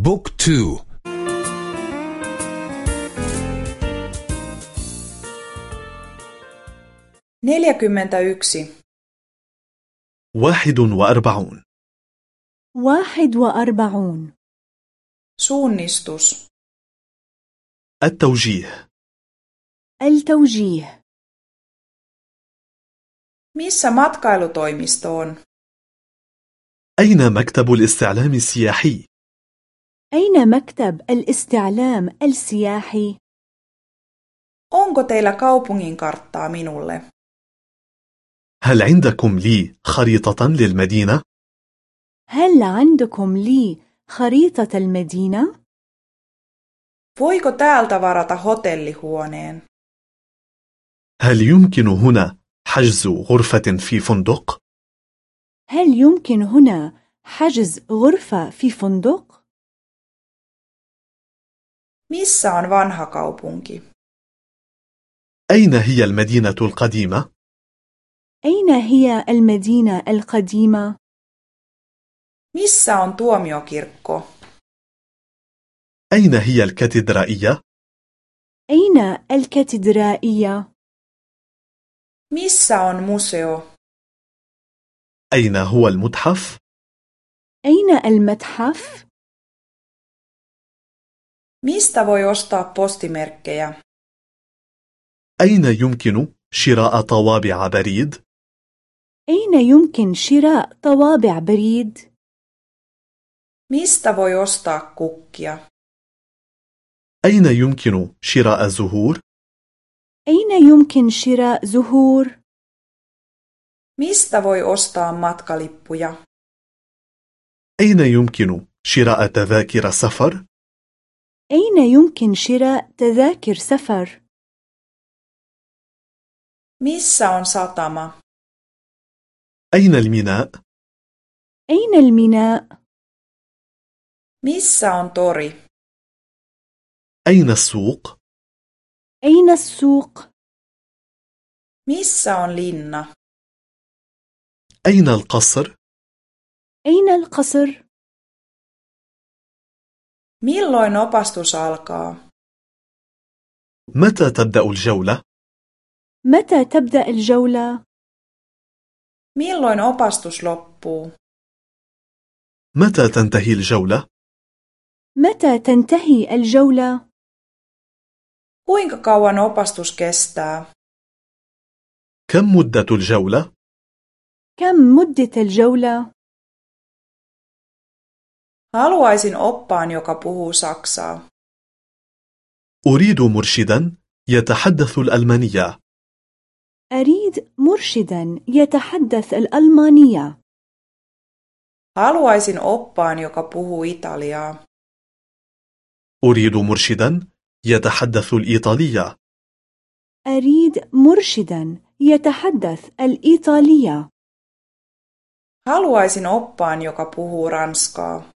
بوك تو. neljäkymmentä yksi واحد وأربعون. واحد وأربعون. suunnistus التوجيه. التوجيه. matkailutoimisto on أين مكتب الاستعلام السياحي؟ أين مكتب الاستعلام السياحي؟ onko teillä kaupungin karttaa minulle هل عندكم لي خريطة للمدينة؟ هل عندكم لي خريطة المدينة؟ voiko täältä varata hotellihuoneen هل يمكن هنا حجز غرفة في فندق؟ هل يمكن هنا حجز غرفة في فندق؟ Missä on vanha kaupunki أين هي المدينة القديمة؟ أين هي المدينة القديمة؟ missä on tuomiokirkko أين هي الكاتدرائية؟ أين الكاتدرائية؟ missä on museo أين هو المتحف؟ أين المتحف؟ Mistä voi ostaa postimerkkejä أين يمكن شراء طوابع بريد؟ أين يمكن شراء طوابع بريد؟ mistä voi ostaa kukkia أين يمكن شراء زهور؟ أين يمكن شراء زهور؟ mistä voi ostaa matkalippuja أين يمكن شراء تذاكر سفر؟ أين يمكن شراء تذاكر سفر؟ missä on satama أين الميناء؟ أين الميناء؟ missä on tori أين السوق؟ أين السوق؟ missä on linna أين القصر؟ أين القصر؟ Milloin opastus alkaa متى تبدأ الجولة؟ متى تبدأ الجولة؟ milloin opastus loppuu متى تنتهي الجولة؟ متى تنتهي الجولة؟ kuinka kauan opastus kestää كم مدة الجولة؟ كم مدة الجولة؟ Haluaisin oppaan joka puhuu saksaa. أريد مرشدا يتحدث الألمانية. أريد مرشدا يتحدث الألمانية. Haluaisin oppaan joka puhuu italiaa. أريد مرشدا يتحدث الإيطالية. أريد مرشدا يتحدث الإيطالية. Haluaisin oppaan joka puhuu ranskaa.